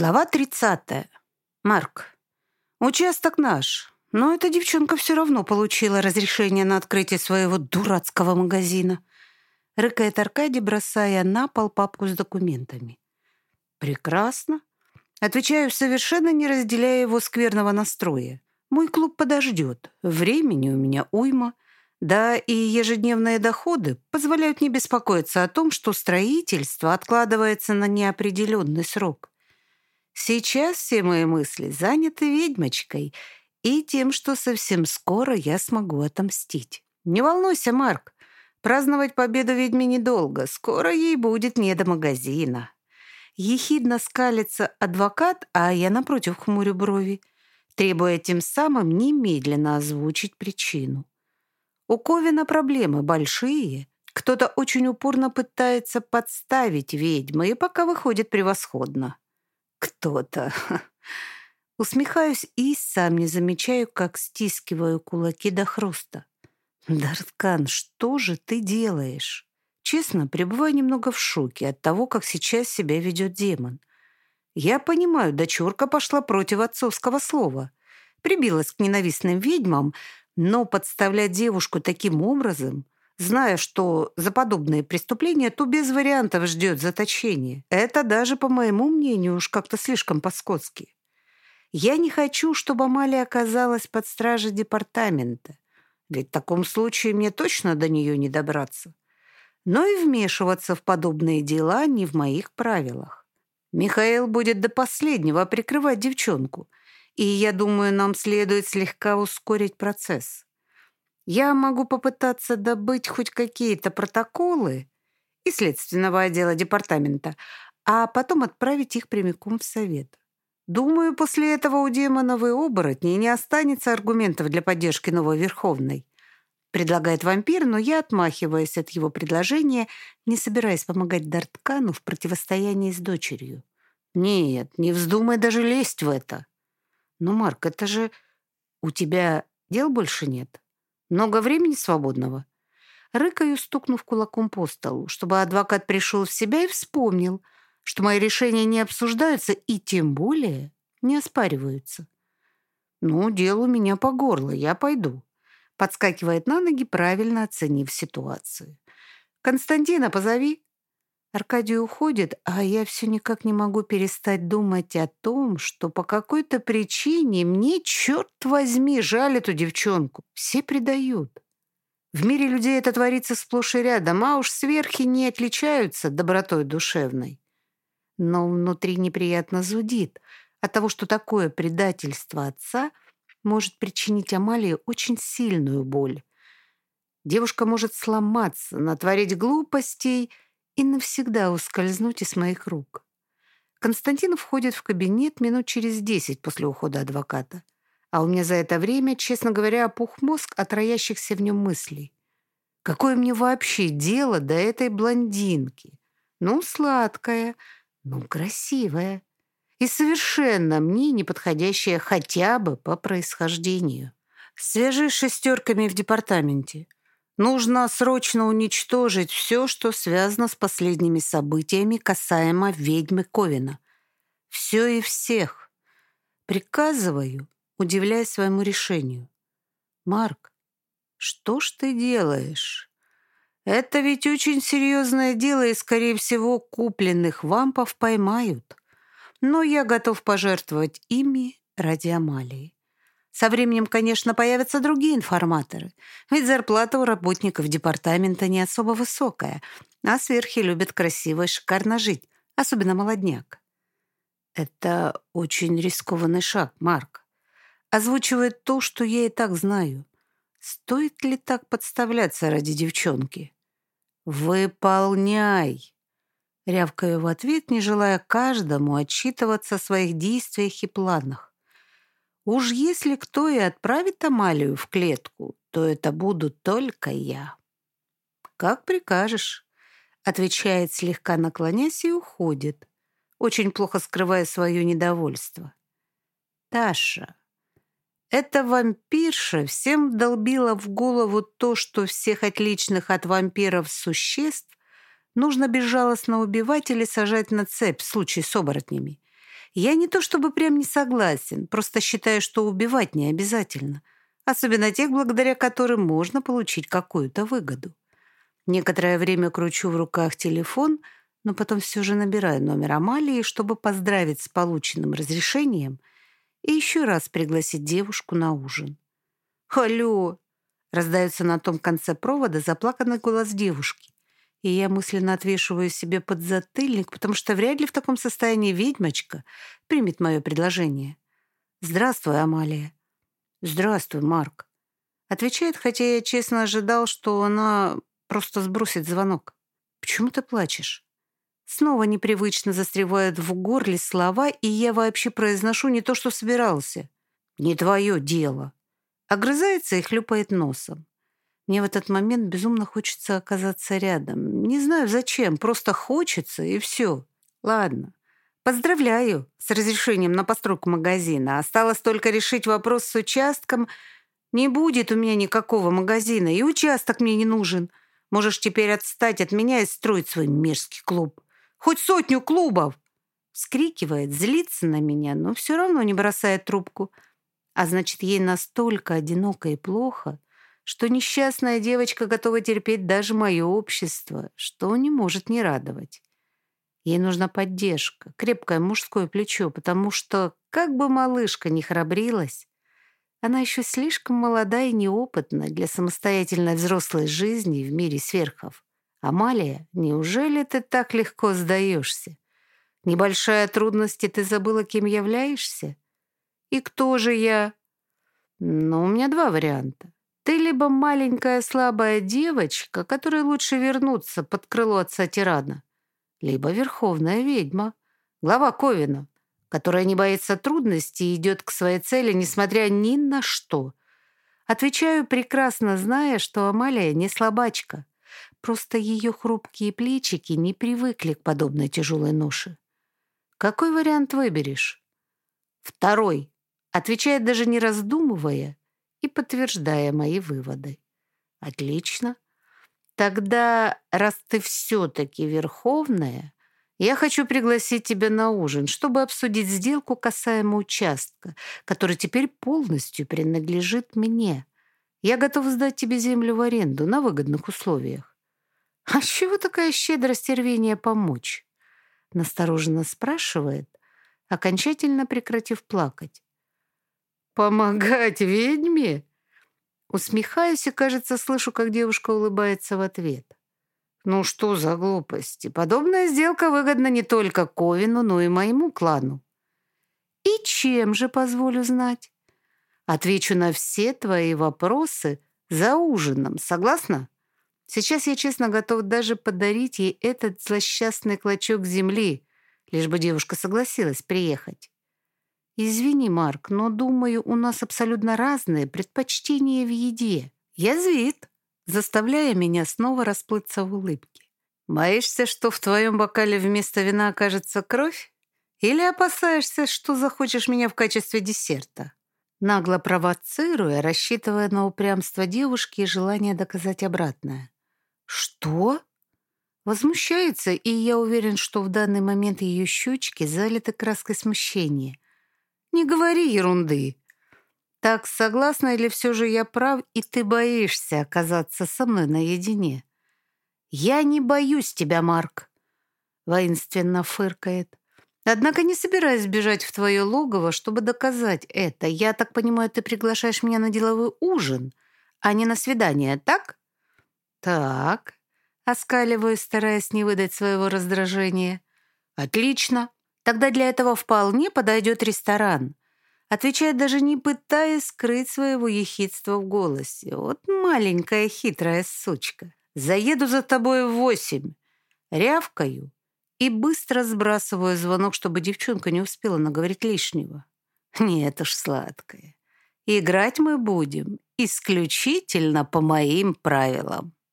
Глава 30. Марк. Участок наш, но эта девчонка все равно получила разрешение на открытие своего дурацкого магазина. Рыкает Аркадий, бросая на пол папку с документами. Прекрасно. Отвечаю, совершенно не разделяя его скверного настроя. Мой клуб подождет. Времени у меня уйма. Да и ежедневные доходы позволяют не беспокоиться о том, что строительство откладывается на неопределенный срок. Сейчас все мои мысли заняты ведьмочкой и тем, что совсем скоро я смогу отомстить. Не волнуйся, Марк. Праздновать победу ведьме недолго. Скоро ей будет не до магазина. Ехидно скалится адвокат, а я напротив хмурю брови, требуя тем самым немедленно озвучить причину. У Ковина проблемы большие. Кто-то очень упорно пытается подставить ведьму, и пока выходит превосходно. Кто-то. Усмехаюсь и сам не замечаю, как стискиваю кулаки до хруста. Дарткан, что же ты делаешь? Честно, пребываю немного в шоке от того, как сейчас себя ведет демон. Я понимаю, дочурка пошла против отцовского слова. Прибилась к ненавистным ведьмам, но подставлять девушку таким образом зная, что за подобные преступления то без вариантов ждет заточение. Это даже, по моему мнению, уж как-то слишком по-скотски. Я не хочу, чтобы Амалия оказалась под стражей департамента, ведь в таком случае мне точно до нее не добраться. Но и вмешиваться в подобные дела не в моих правилах. Михаил будет до последнего прикрывать девчонку, и я думаю, нам следует слегка ускорить процесс. Я могу попытаться добыть хоть какие-то протоколы из следственного отдела департамента, а потом отправить их прямиком в совет. Думаю, после этого у демоновой оборотней не останется аргументов для поддержки новой Верховной. Предлагает вампир, но я отмахиваюсь от его предложения, не собираясь помогать Дарткану в противостоянии с дочерью. Нет, не вздумай даже лезть в это. Но, Марк, это же... У тебя дел больше нет? Много времени свободного?» Рыкаю, стукнув кулаком по столу, чтобы адвокат пришел в себя и вспомнил, что мои решения не обсуждаются и тем более не оспариваются. «Ну, дело у меня по горло, я пойду», — подскакивает на ноги, правильно оценив ситуацию. «Константина позови», Аркадий уходит, а я все никак не могу перестать думать о том, что по какой-то причине мне, черт возьми, жаль эту девчонку. Все предают. В мире людей это творится сплошь и рядом, а уж сверхи не отличаются добротой душевной. Но внутри неприятно зудит от того, что такое предательство отца может причинить Амалии очень сильную боль. Девушка может сломаться, натворить глупостей — и навсегда ускользнуть из моих рук. Константин входит в кабинет минут через десять после ухода адвоката. А у меня за это время, честно говоря, опух мозг от роящихся в нем мыслей. Какое мне вообще дело до этой блондинки? Ну, сладкая, ну, красивая. И совершенно мне не подходящая хотя бы по происхождению. Свяжись с шестерками в департаменте. Нужно срочно уничтожить все, что связано с последними событиями касаемо ведьмы Ковина. Все и всех. Приказываю, удивляясь своему решению. Марк, что ж ты делаешь? Это ведь очень серьезное дело, и, скорее всего, купленных вампов поймают. Но я готов пожертвовать ими ради Амалии. Со временем, конечно, появятся другие информаторы, ведь зарплата у работников департамента не особо высокая, а сверхи любят красиво и шикарно жить, особенно молодняк. Это очень рискованный шаг, Марк. Озвучивает то, что я и так знаю. Стоит ли так подставляться ради девчонки? «Выполняй!» Рявкаю в ответ, не желая каждому отчитываться о своих действиях и планах. Уж если кто и отправит Амалию в клетку, то это буду только я. Как прикажешь, отвечает слегка наклонясь и уходит, очень плохо скрывая свое недовольство. Таша, эта вампирша всем долбила в голову то, что всех отличных от вампиров существ нужно безжалостно убивать или сажать на цепь в случае с оборотнями. Я не то чтобы прям не согласен, просто считаю, что убивать не обязательно, особенно тех, благодаря которым можно получить какую-то выгоду. Некоторое время кручу в руках телефон, но потом все же набираю номер Амалии, чтобы поздравить с полученным разрешением и еще раз пригласить девушку на ужин. «Алло!» — раздается на том конце провода заплаканный голос девушки. И я мысленно отвешиваю себе подзатыльник, потому что вряд ли в таком состоянии ведьмочка примет мое предложение. «Здравствуй, Амалия». «Здравствуй, Марк». Отвечает, хотя я честно ожидал, что она Просто сбросить звонок. Почему ты плачешь? Снова непривычно застревают в горле слова, и я вообще произношу не то, что собирался. Не твое дело. Огрызается и хлюпает носом. Мне в этот момент безумно хочется оказаться рядом. Не знаю зачем, просто хочется, и все. Ладно. Поздравляю с разрешением на постройку магазина. Осталось только решить вопрос с участком. Не будет у меня никакого магазина, и участок мне не нужен. Можешь теперь отстать от меня и строить свой мерзкий клуб. Хоть сотню клубов!» Вскрикивает, злится на меня, но все равно не бросает трубку. А значит, ей настолько одиноко и плохо, что несчастная девочка готова терпеть даже мое общество, что не может не радовать. Ей нужна поддержка, крепкое мужское плечо, потому что, как бы малышка не храбрилась, она еще слишком молода и неопытна для самостоятельной взрослой жизни в мире сверхов. Амалия, неужели ты так легко сдаешься? Небольшая трудность, и ты забыла, кем являешься? И кто же я? Ну, у меня два варианта. Ты либо маленькая слабая девочка, которой лучше вернуться под крыло отца тирана, либо верховная ведьма, глава Ковина, которая не боится трудностей и идет к своей цели, несмотря ни на что. Отвечаю, прекрасно зная, что Амалия не слабачка. Просто ее хрупкие плечики не привыкли к подобной тяжелой ноше. Какой вариант выберешь? Второй. Отвечает даже не раздумывая и подтверждая мои выводы. Отлично. Тогда, раз ты все-таки верховная, я хочу пригласить тебя на ужин, чтобы обсудить сделку касаемо участка, который теперь полностью принадлежит мне. Я готов сдать тебе землю в аренду на выгодных условиях. А чего такая щедрость и рвение помочь? Настороженно спрашивает, окончательно прекратив плакать. «Помогать ведьме?» Усмехаюсь и, кажется, слышу, как девушка улыбается в ответ. Ну что за глупости? Подобная сделка выгодна не только Ковину, но и моему клану. И чем же, позволю знать? Отвечу на все твои вопросы за ужином, согласна? Сейчас я честно готов даже подарить ей этот злосчастный клочок земли, лишь бы девушка согласилась приехать. Извини, Марк, но, думаю, у нас абсолютно разные предпочтения в еде. Язвит заставляя меня снова расплыться в улыбке. «Боишься, что в твоем бокале вместо вина окажется кровь? Или опасаешься, что захочешь меня в качестве десерта?» Нагло провоцируя, рассчитывая на упрямство девушки и желание доказать обратное. «Что?» Возмущается, и я уверен, что в данный момент ее щечки залиты краской смущения. «Не говори ерунды!» Так, согласна или все же я прав, и ты боишься оказаться со мной наедине? Я не боюсь тебя, Марк, воинственно фыркает. Однако не собираюсь бежать в твое логово, чтобы доказать это. Я так понимаю, ты приглашаешь меня на деловой ужин, а не на свидание, так? Так, оскаливаюсь, стараясь не выдать своего раздражения. Отлично. Тогда для этого вполне подойдет ресторан. Отвечает, даже не пытаясь скрыть своего ехидства в голосе. Вот маленькая хитрая сучка. Заеду за тобой в восемь. Рявкаю и быстро сбрасываю звонок, чтобы девчонка не успела наговорить лишнего. Нет уж, сладкая. Играть мы будем исключительно по моим правилам.